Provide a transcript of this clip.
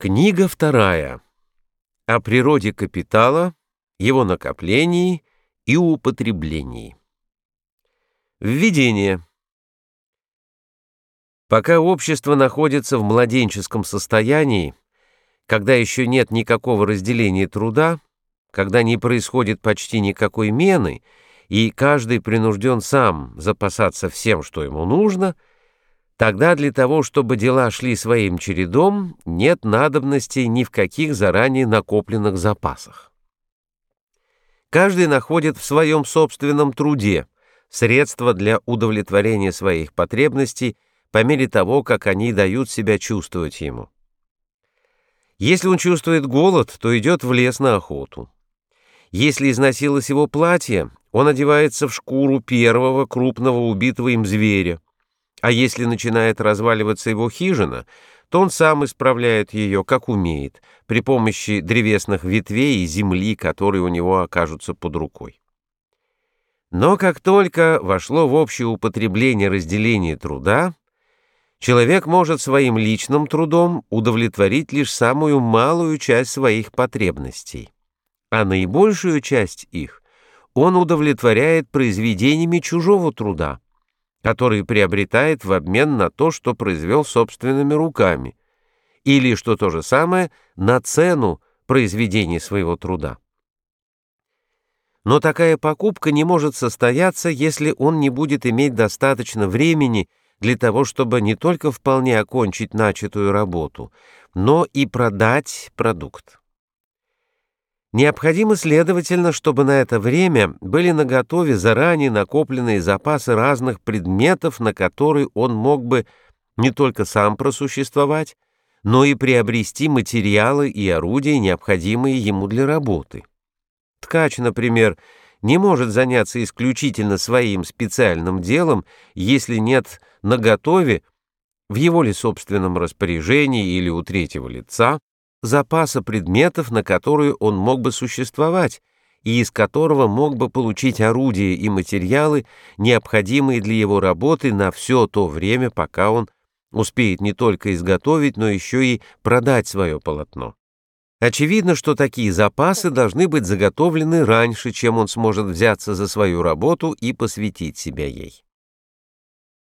Книга вторая. О природе капитала, его накоплении и употреблении. Введение. Пока общество находится в младенческом состоянии, когда еще нет никакого разделения труда, когда не происходит почти никакой мены, и каждый принужден сам запасаться всем, что ему нужно – Тогда для того, чтобы дела шли своим чередом, нет надобности ни в каких заранее накопленных запасах. Каждый находит в своем собственном труде средства для удовлетворения своих потребностей по мере того, как они дают себя чувствовать ему. Если он чувствует голод, то идет в лес на охоту. Если износилось его платье, он одевается в шкуру первого крупного убитого им зверя, а если начинает разваливаться его хижина, то он сам исправляет ее, как умеет, при помощи древесных ветвей и земли, которые у него окажутся под рукой. Но как только вошло в общее употребление разделение труда, человек может своим личным трудом удовлетворить лишь самую малую часть своих потребностей, а наибольшую часть их он удовлетворяет произведениями чужого труда, который приобретает в обмен на то, что произвел собственными руками, или, что то же самое, на цену произведения своего труда. Но такая покупка не может состояться, если он не будет иметь достаточно времени для того, чтобы не только вполне окончить начатую работу, но и продать продукт. Необходимо, следовательно, чтобы на это время были наготове заранее накопленные запасы разных предметов, на которые он мог бы не только сам просуществовать, но и приобрести материалы и орудия, необходимые ему для работы. Ткач, например, не может заняться исключительно своим специальным делом, если нет наготове в его ли собственном распоряжении или у третьего лица запаса предметов, на которые он мог бы существовать, и из которого мог бы получить орудия и материалы, необходимые для его работы на все то время, пока он успеет не только изготовить, но еще и продать свое полотно. Очевидно, что такие запасы должны быть заготовлены раньше, чем он сможет взяться за свою работу и посвятить себя ей.